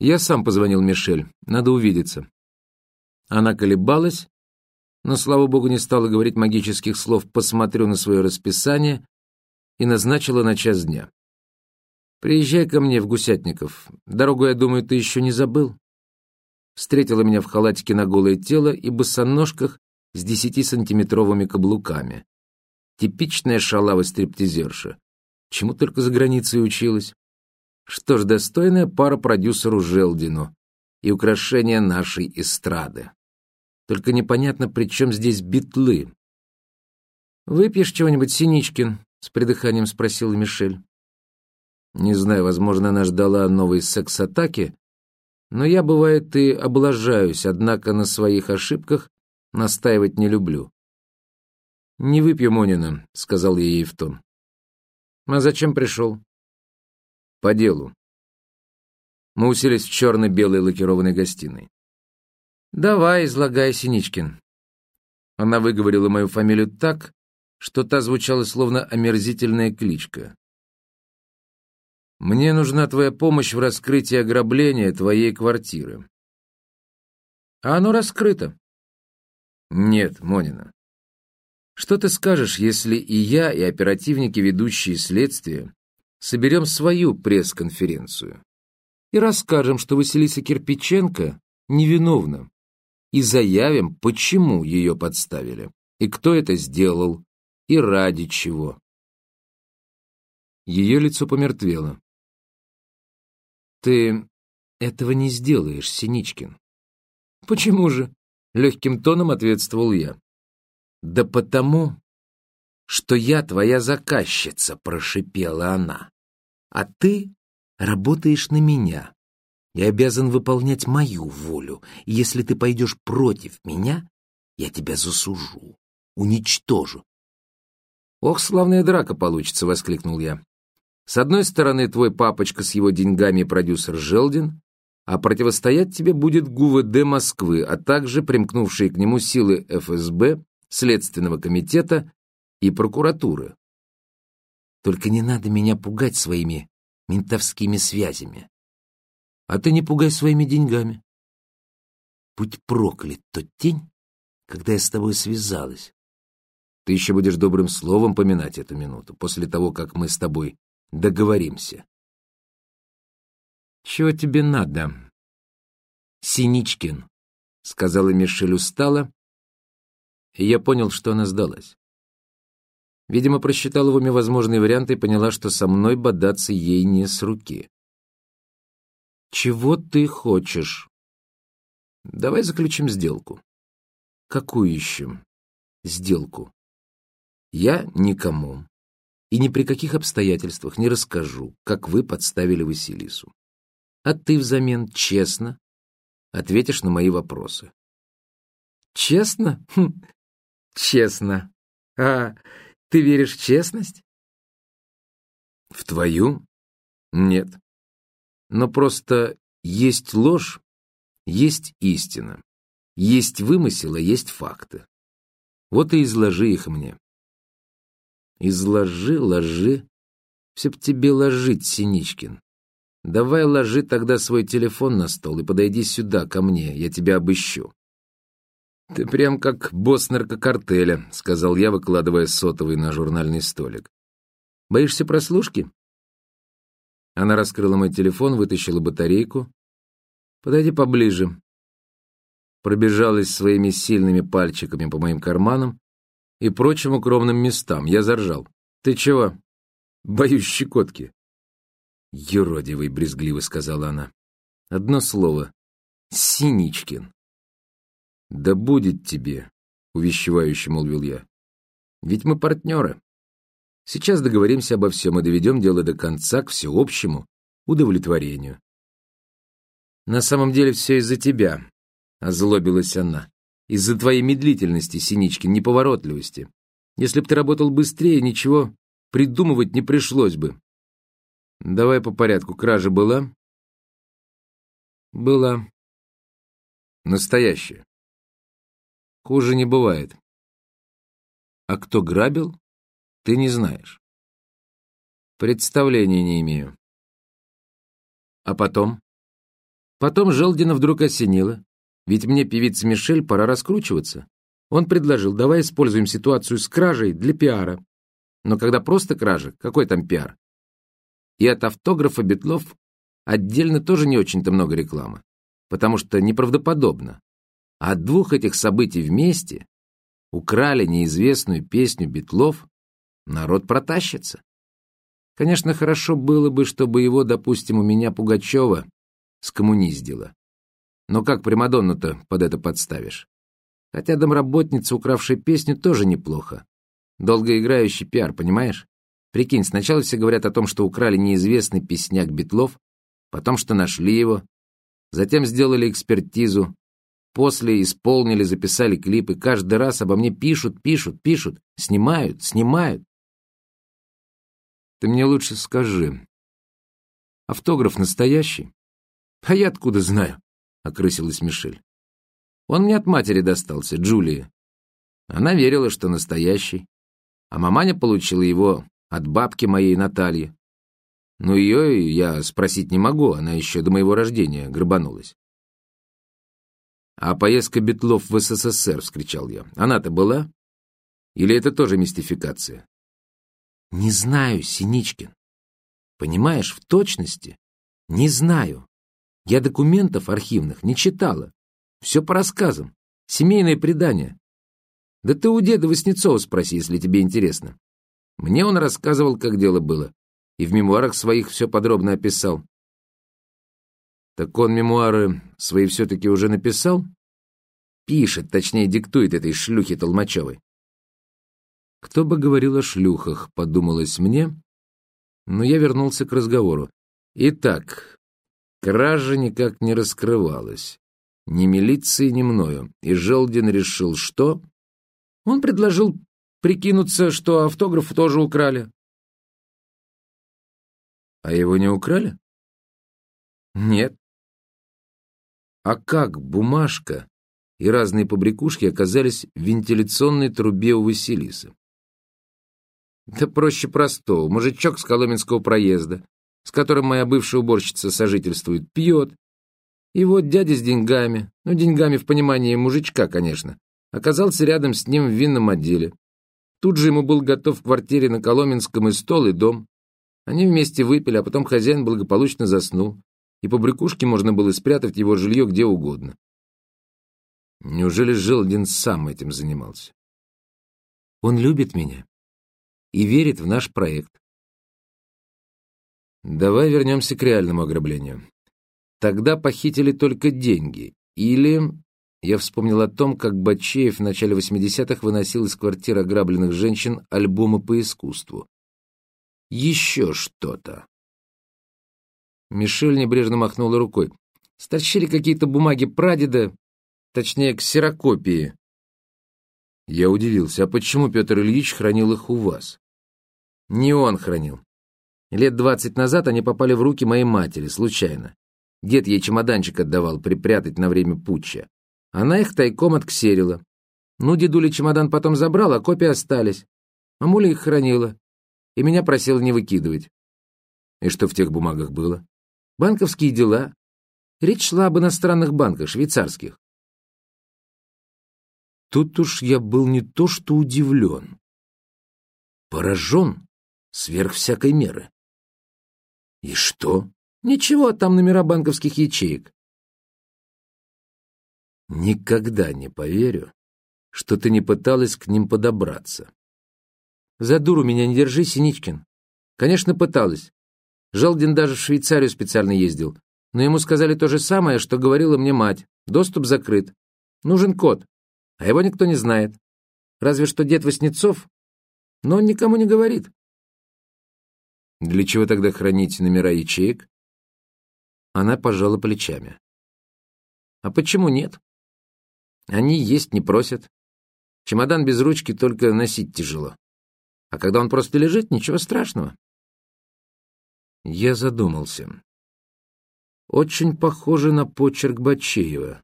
Я сам позвонил Мишель. Надо увидеться. Она колебалась, но, слава богу, не стала говорить магических слов «посмотрю на свое расписание» и назначила на час дня. «Приезжай ко мне в Гусятников. Дорогу, я думаю, ты еще не забыл». Встретила меня в халатике на голое тело и босоножках с десятисантиметровыми каблуками. Типичная шалава-стриптизерша. Чему только за границей училась. Что ж, достойная пара продюсеру Желдину и украшение нашей эстрады. Только непонятно, при чем здесь битлы. «Выпьешь чего-нибудь, Синичкин?» — с придыханием спросила Мишель. Не знаю, возможно, она ждала новой секс-атаки, но я, бывает, и облажаюсь, однако на своих ошибках настаивать не люблю. «Не выпью, Монина», — сказал я ей в тон. «А зачем пришел?» «По делу». Мы уселись в черно-белой лакированной гостиной. «Давай, излагай, Синичкин». Она выговорила мою фамилию так, что та звучала словно омерзительная кличка. «Мне нужна твоя помощь в раскрытии ограбления твоей квартиры». «А оно раскрыто». «Нет, Монина. Что ты скажешь, если и я, и оперативники, ведущие следствие, соберем свою пресс-конференцию и расскажем, что Василиса Кирпиченко невиновна, и заявим, почему ее подставили, и кто это сделал, и ради чего. Ее лицо помертвело. «Ты этого не сделаешь, Синичкин». «Почему же?» — легким тоном ответствовал я. «Да потому, что я твоя заказчица», — прошипела она. «А ты работаешь на меня и обязан выполнять мою волю. Если ты пойдешь против меня, я тебя засужу, уничтожу». «Ох, славная драка получится!» — воскликнул я. «С одной стороны твой папочка с его деньгами продюсер Желдин, а противостоять тебе будет ГУВД Москвы, а также примкнувшие к нему силы ФСБ Следственного комитета и прокуратуры. Только не надо меня пугать своими ментовскими связями. А ты не пугай своими деньгами. Будь проклят тот день, когда я с тобой связалась. Ты еще будешь добрым словом поминать эту минуту, после того, как мы с тобой договоримся. Чего тебе надо? Синичкин, — сказала Мишель устало, и я понял, что она сдалась. Видимо, просчитала в уме возможные варианты и поняла, что со мной бодаться ей не с руки. «Чего ты хочешь?» «Давай заключим сделку». «Какую ищем?» «Сделку». «Я никому и ни при каких обстоятельствах не расскажу, как вы подставили Василису. А ты взамен честно ответишь на мои вопросы». «Честно? Хм, Честно. А ты веришь в честность? В твою? Нет. Но просто есть ложь, есть истина. Есть вымысел, а есть факты. Вот и изложи их мне. Изложи, ложи. Все б тебе ложить, Синичкин. Давай ложи тогда свой телефон на стол и подойди сюда, ко мне, я тебя обыщу. «Ты прям как босс наркокартеля», — сказал я, выкладывая сотовый на журнальный столик. «Боишься прослушки?» Она раскрыла мой телефон, вытащила батарейку. «Подойди поближе». Пробежалась своими сильными пальчиками по моим карманам и прочим укромным местам. Я заржал. «Ты чего?» «Боюсь щекотки». «Юродивый», — брезгливо сказала она. «Одно слово. Синичкин». «Да будет тебе», — увещевающе молвил я. «Ведь мы партнеры. Сейчас договоримся обо всем и доведем дело до конца к всеобщему удовлетворению». «На самом деле все из-за тебя», — озлобилась она. «Из-за твоей медлительности, Синичкин, неповоротливости. Если б ты работал быстрее, ничего придумывать не пришлось бы». «Давай по порядку. Кража была?» «Была». «Настоящая?» Хуже не бывает. А кто грабил, ты не знаешь. Представления не имею. А потом? Потом Желдина вдруг осенило. Ведь мне, певица Мишель, пора раскручиваться. Он предложил, давай используем ситуацию с кражей для пиара. Но когда просто кража, какой там пиар? И от автографа Бетлов отдельно тоже не очень-то много рекламы, потому что неправдоподобно. А от двух этих событий вместе украли неизвестную песню Бетлов, народ протащится. Конечно, хорошо было бы, чтобы его, допустим, у меня Пугачева скоммуниздила. Но как Примадонну-то под это подставишь? Хотя домработница, укравшая песню, тоже неплохо. Долгоиграющий пиар, понимаешь? Прикинь, сначала все говорят о том, что украли неизвестный песняк Бетлов, потом, что нашли его, затем сделали экспертизу, после исполнили, записали клипы, каждый раз обо мне пишут, пишут, пишут, снимают, снимают. Ты мне лучше скажи, автограф настоящий? А я откуда знаю? — окрысилась Мишель. Он мне от матери достался, Джулии. Она верила, что настоящий. А маманя получила его от бабки моей Натальи. Но ее я спросить не могу, она еще до моего рождения грабанулась. «А поездка Бетлов в СССР!» — вскричал я. «Она-то была? Или это тоже мистификация?» «Не знаю, Синичкин. Понимаешь, в точности не знаю. Я документов архивных не читала. Все по рассказам. Семейное предание. Да ты у деда Васнецова спроси, если тебе интересно. Мне он рассказывал, как дело было. И в мемуарах своих все подробно описал. Так он мемуары свои все-таки уже написал? Пишет, точнее диктует этой шлюхе Толмачевой. Кто бы говорил о шлюхах, подумалось мне, но я вернулся к разговору. Итак, кража никак не раскрывалась. Ни милиции, ни мною. И Желдин решил, что... Он предложил прикинуться, что автограф тоже украли. А его не украли? Нет. А как бумажка и разные побрякушки оказались в вентиляционной трубе у Василисы? Да проще простого. Мужичок с Коломенского проезда, с которым моя бывшая уборщица сожительствует, пьет, и вот дядя с деньгами, ну, деньгами в понимании мужичка, конечно, оказался рядом с ним в винном отделе. Тут же ему был готов в квартире на Коломенском и стол, и дом. Они вместе выпили, а потом хозяин благополучно заснул, и по брякушке можно было спрятать его жилье где угодно. Неужели Желдин сам этим занимался? Он любит меня и верит в наш проект. Давай вернемся к реальному ограблению. Тогда похитили только деньги. Или... Я вспомнил о том, как Бачеев в начале 80-х выносил из квартир ограбленных женщин альбомы по искусству. Еще что-то. Мишель небрежно махнула рукой. Стащили какие-то бумаги прадеда, точнее, ксерокопии. Я удивился, а почему Петр Ильич хранил их у вас? Не он хранил. Лет двадцать назад они попали в руки моей матери, случайно. Дед ей чемоданчик отдавал припрятать на время путча. Она их тайком отксерила. Ну, дедуля чемодан потом забрал, а копии остались. Мамуля их хранила. И меня просила не выкидывать. И что в тех бумагах было? Банковские дела. Речь шла об иностранных банках, швейцарских. Тут уж я был не то что удивлен. Поражен сверх всякой меры. И что? Ничего, там номера банковских ячеек. Никогда не поверю, что ты не пыталась к ним подобраться. За дуру меня не держи, Синичкин. Конечно, пыталась. Жалдин даже в Швейцарию специально ездил. Но ему сказали то же самое, что говорила мне мать. Доступ закрыт. Нужен код. А его никто не знает. Разве что дед Васнецов. Но он никому не говорит. Для чего тогда хранить номера ячеек? Она пожала плечами. А почему нет? Они есть не просят. Чемодан без ручки только носить тяжело. А когда он просто лежит, ничего страшного. Я задумался. Очень похоже на почерк Бачеева.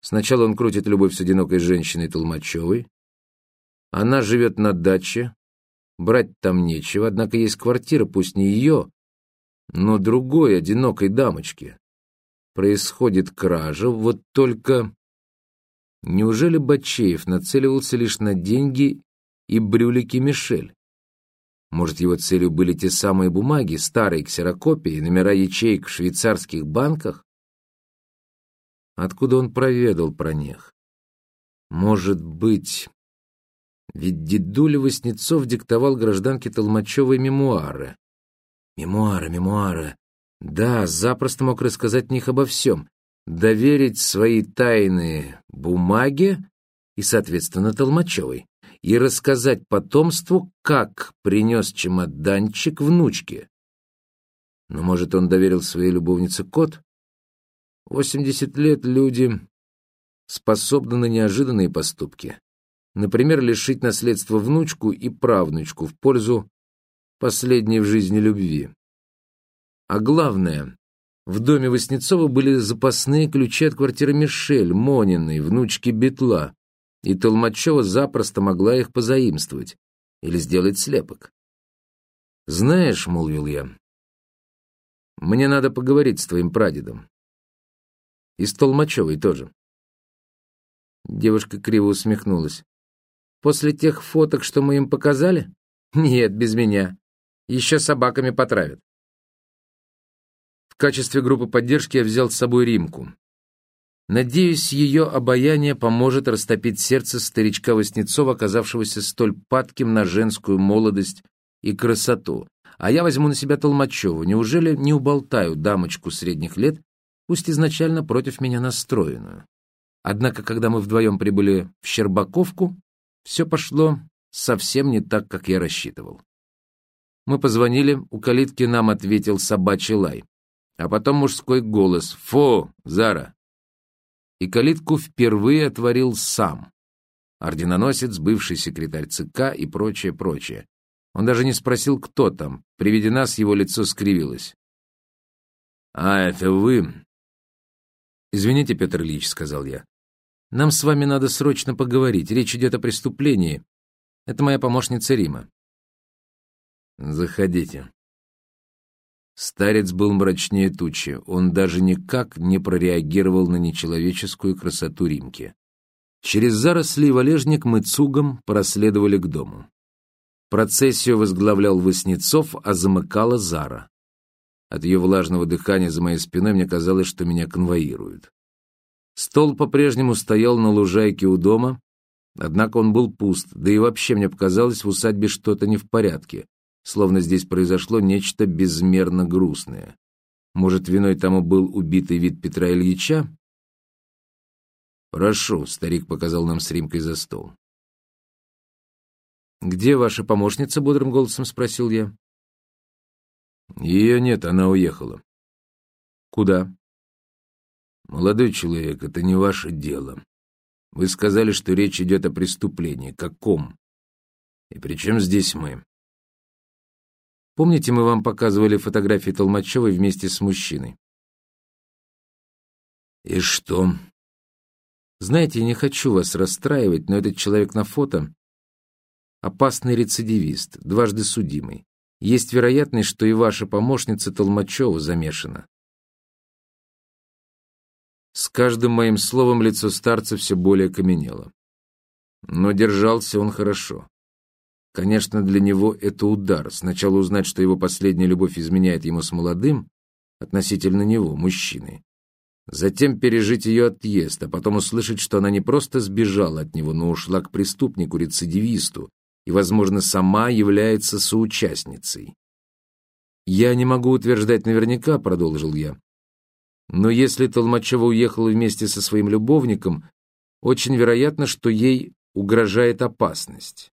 Сначала он крутит любовь с одинокой женщиной Толмачевой. Она живет на даче. Брать там нечего, однако есть квартира, пусть не ее, но другой одинокой дамочки. происходит кража, вот только... Неужели Бачеев нацеливался лишь на деньги и брюлики Мишель? Может, его целью были те самые бумаги, старые ксерокопии, номера ячеек в швейцарских банках? Откуда он проведал про них? Может быть... Ведь дедуля Васнецов диктовал гражданке Толмачевой мемуары. Мемуары, мемуары. Да, запросто мог рассказать них обо всем. Доверить свои тайны бумаге и, соответственно, Толмачевой. И рассказать потомству, как принес чемоданчик внучке. Но, может, он доверил своей любовнице кот? Восемьдесят лет люди способны на неожиданные поступки. Например, лишить наследства внучку и правнучку в пользу последней в жизни любви. А главное, в доме Васнецова были запасные ключи от квартиры Мишель, Мониной, внучки Бетла, и Толмачева запросто могла их позаимствовать или сделать слепок. «Знаешь, — молвил я, — мне надо поговорить с твоим прадедом. И с Толмачевой тоже». Девушка криво усмехнулась. «После тех фоток, что мы им показали? Нет, без меня. Еще собаками потравят качестве группы поддержки я взял с собой Римку. Надеюсь, ее обаяние поможет растопить сердце старичка Васнецова, оказавшегося столь падким на женскую молодость и красоту. А я возьму на себя Толмачеву. Неужели не уболтаю дамочку средних лет, пусть изначально против меня настроенную? Однако, когда мы вдвоем прибыли в Щербаковку, все пошло совсем не так, как я рассчитывал. Мы позвонили, у калитки нам ответил собачий лай а потом мужской голос «Фу, Зара!» И калитку впервые отворил сам. Орденоносец, бывший секретарь ЦК и прочее, прочее. Он даже не спросил, кто там. При виде нас его лицо скривилось. «А, это вы?» «Извините, Петр Ильич», — сказал я. «Нам с вами надо срочно поговорить. Речь идет о преступлении. Это моя помощница Рима». «Заходите», Старец был мрачнее тучи, он даже никак не прореагировал на нечеловеческую красоту Римки. Через заросли валежник мы цугом проследовали к дому. Процессию возглавлял Васнецов, а замыкала Зара. От ее влажного дыхания за моей спиной мне казалось, что меня конвоируют. Стол по-прежнему стоял на лужайке у дома, однако он был пуст, да и вообще мне показалось, в усадьбе что-то не в порядке словно здесь произошло нечто безмерно грустное. Может, виной тому был убитый вид Петра Ильича? «Прошу», — старик показал нам с Римкой за стол. «Где ваша помощница?» — бодрым голосом спросил я. «Ее нет, она уехала». «Куда?» «Молодой человек, это не ваше дело. Вы сказали, что речь идет о преступлении. Каком? И при чем здесь мы?» Помните, мы вам показывали фотографии Толмачевой вместе с мужчиной? И что? Знаете, не хочу вас расстраивать, но этот человек на фото — опасный рецидивист, дважды судимый. Есть вероятность, что и ваша помощница Толмачева замешана. С каждым моим словом лицо старца все более каменело. Но держался он хорошо. Конечно, для него это удар. Сначала узнать, что его последняя любовь изменяет ему с молодым, относительно него, мужчиной. Затем пережить ее отъезд, а потом услышать, что она не просто сбежала от него, но ушла к преступнику, рецидивисту, и, возможно, сама является соучастницей. «Я не могу утверждать наверняка», — продолжил я. «Но если Толмачева уехала вместе со своим любовником, очень вероятно, что ей угрожает опасность.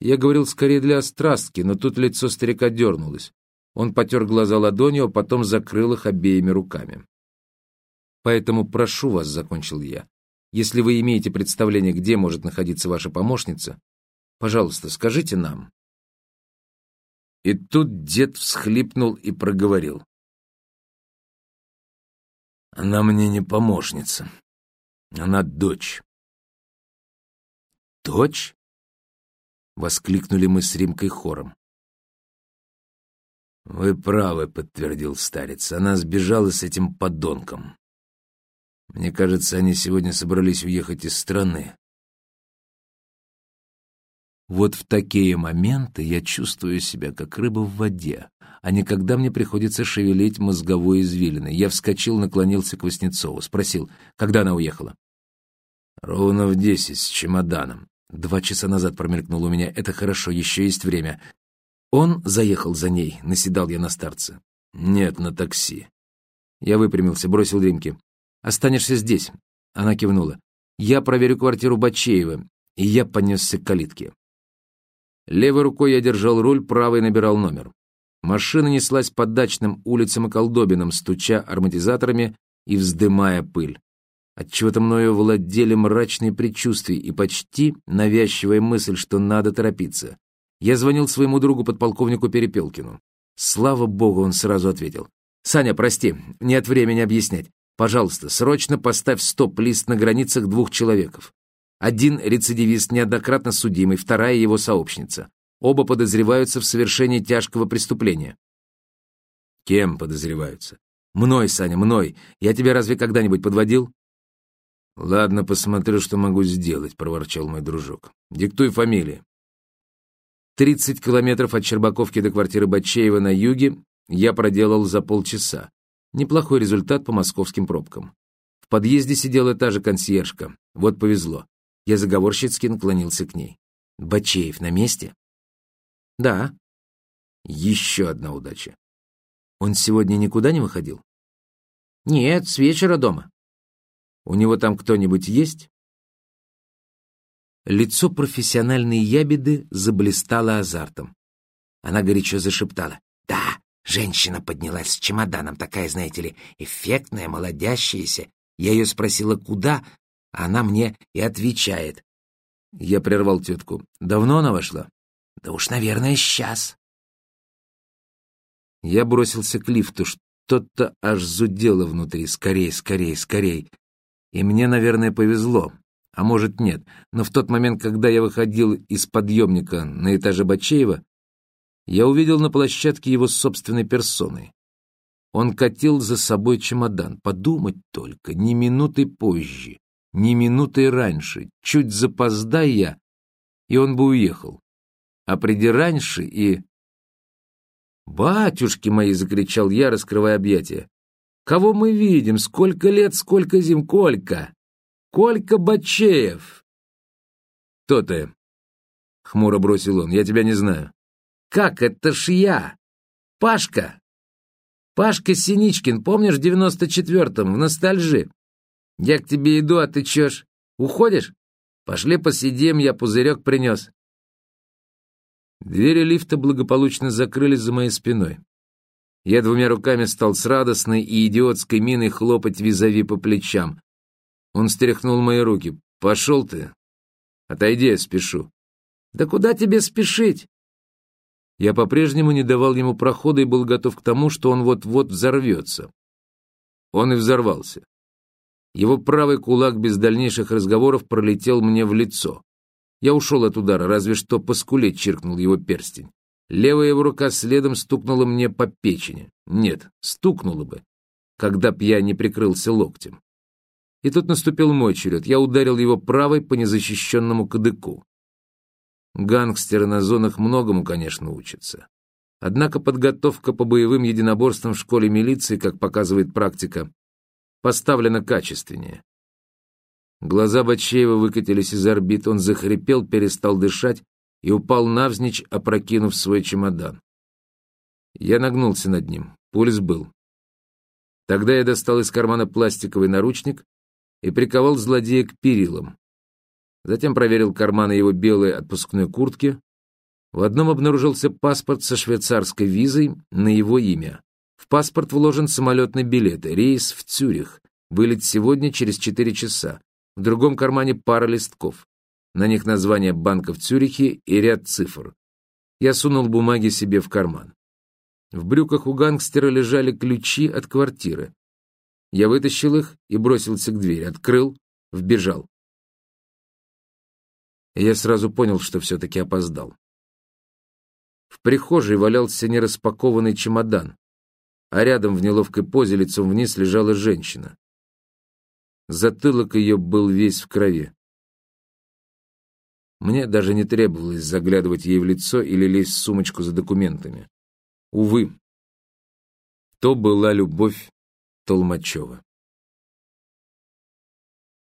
Я говорил скорее для острастки, но тут лицо старика дернулось. Он потер глаза ладонью, а потом закрыл их обеими руками. «Поэтому прошу вас», — закончил я, — «если вы имеете представление, где может находиться ваша помощница, пожалуйста, скажите нам». И тут дед всхлипнул и проговорил. «Она мне не помощница. Она дочь». «Дочь?» — воскликнули мы с Римкой хором. «Вы правы», — подтвердил старец. «Она сбежала с этим подонком. Мне кажется, они сегодня собрались уехать из страны». Вот в такие моменты я чувствую себя как рыба в воде, а не когда мне приходится шевелить мозговой извилиной. Я вскочил, наклонился к Васнецову, спросил, когда она уехала. «Ровно в десять, с чемоданом. Два часа назад промелькнуло у меня. Это хорошо, еще есть время. Он заехал за ней, наседал я на старца. Нет, на такси. Я выпрямился, бросил Римке. Останешься здесь. Она кивнула. Я проверю квартиру Бачеева, и я понесся к калитке. Левой рукой я держал руль, правой набирал номер. Машина неслась по дачным улицам и колдобинам, стуча ароматизаторами и вздымая пыль. Отчего-то мною владели мрачные предчувствия и почти навязчивая мысль, что надо торопиться. Я звонил своему другу подполковнику Перепелкину. Слава богу, он сразу ответил. «Саня, прости, нет времени объяснять. Пожалуйста, срочно поставь стоп-лист на границах двух человеков. Один рецидивист, неоднократно судимый, вторая его сообщница. Оба подозреваются в совершении тяжкого преступления». «Кем подозреваются?» «Мной, Саня, мной. Я тебя разве когда-нибудь подводил?» «Ладно, посмотрю, что могу сделать», — проворчал мой дружок. «Диктуй фамилии». Тридцать километров от Щербаковки до квартиры Батчеева на юге я проделал за полчаса. Неплохой результат по московским пробкам. В подъезде сидела та же консьержка. Вот повезло. Я заговорщицки наклонился к ней. «Бачеев на месте?» «Да». Еще одна удача. «Он сегодня никуда не выходил?» «Нет, с вечера дома». «У него там кто-нибудь есть?» Лицо профессиональной ябеды заблистало азартом. Она горячо зашептала. «Да, женщина поднялась с чемоданом, такая, знаете ли, эффектная, молодящаяся. Я ее спросила, куда, а она мне и отвечает». Я прервал тетку. «Давно она вошла?» «Да уж, наверное, сейчас». Я бросился к лифту. Что-то аж зудело внутри. Скорей, скорей, скорей. И мне, наверное, повезло а может нет, но в тот момент, когда я выходил из подъемника на этаже Бачеева, я увидел на площадке его собственной персоной. Он катил за собой чемодан. Подумать только, ни минуты позже, ни минуты раньше, чуть запоздай я, и он бы уехал. А приди раньше и... «Батюшки мои!» — закричал я, раскрывая объятия. «Кого мы видим? Сколько лет, сколько зим, Колька!» Колька Бачеев!» «Кто ты?» — хмуро бросил он. «Я тебя не знаю». «Как это ж я? Пашка! Пашка Синичкин, помнишь, в девяносто четвертом, в ностальжи? Я к тебе иду, а ты ж, уходишь? Пошли посидим, я пузырек принес». Двери лифта благополучно закрылись за моей спиной. Я двумя руками стал с радостной и идиотской миной хлопать визави по плечам. Он стряхнул мои руки. «Пошел ты! Отойди, я спешу!» «Да куда тебе спешить?» Я по-прежнему не давал ему прохода и был готов к тому, что он вот-вот взорвется. Он и взорвался. Его правый кулак без дальнейших разговоров пролетел мне в лицо. Я ушел от удара, разве что по скуле чиркнул его перстень. Левая его рука следом стукнула мне по печени. Нет, стукнула бы, когда б я не прикрылся локтем. И тут наступил мой черед. Я ударил его правой по незащищенному кадыку. Гангстеры на зонах многому, конечно, учатся. Однако подготовка по боевым единоборствам в школе милиции, как показывает практика, поставлена качественнее. Глаза Бачеева выкатились из орбит, он захрипел, перестал дышать и упал навзничь, опрокинув свой чемодан. Я нагнулся над ним, пульс был. Тогда я достал из кармана пластиковый наручник и приковал злодея к перилам. Затем проверил карманы его белой отпускной куртки. В одном обнаружился паспорт со швейцарской визой на его имя. В паспорт вложен самолетный билет, рейс в Цюрих, вылет сегодня через четыре часа. В другом кармане пара листков. На них название банка в Цюрихе и ряд цифр. Я сунул бумаги себе в карман. В брюках у гангстера лежали ключи от квартиры. Я вытащил их и бросился к двери, открыл, вбежал. я сразу понял, что все-таки опоздал. В прихожей валялся нераспакованный чемодан, а рядом в неловкой позе лицом вниз лежала женщина. Затылок ее был весь в крови. Мне даже не требовалось заглядывать ей в лицо или лезть в сумочку за документами. Увы, то была любовь Толмачева.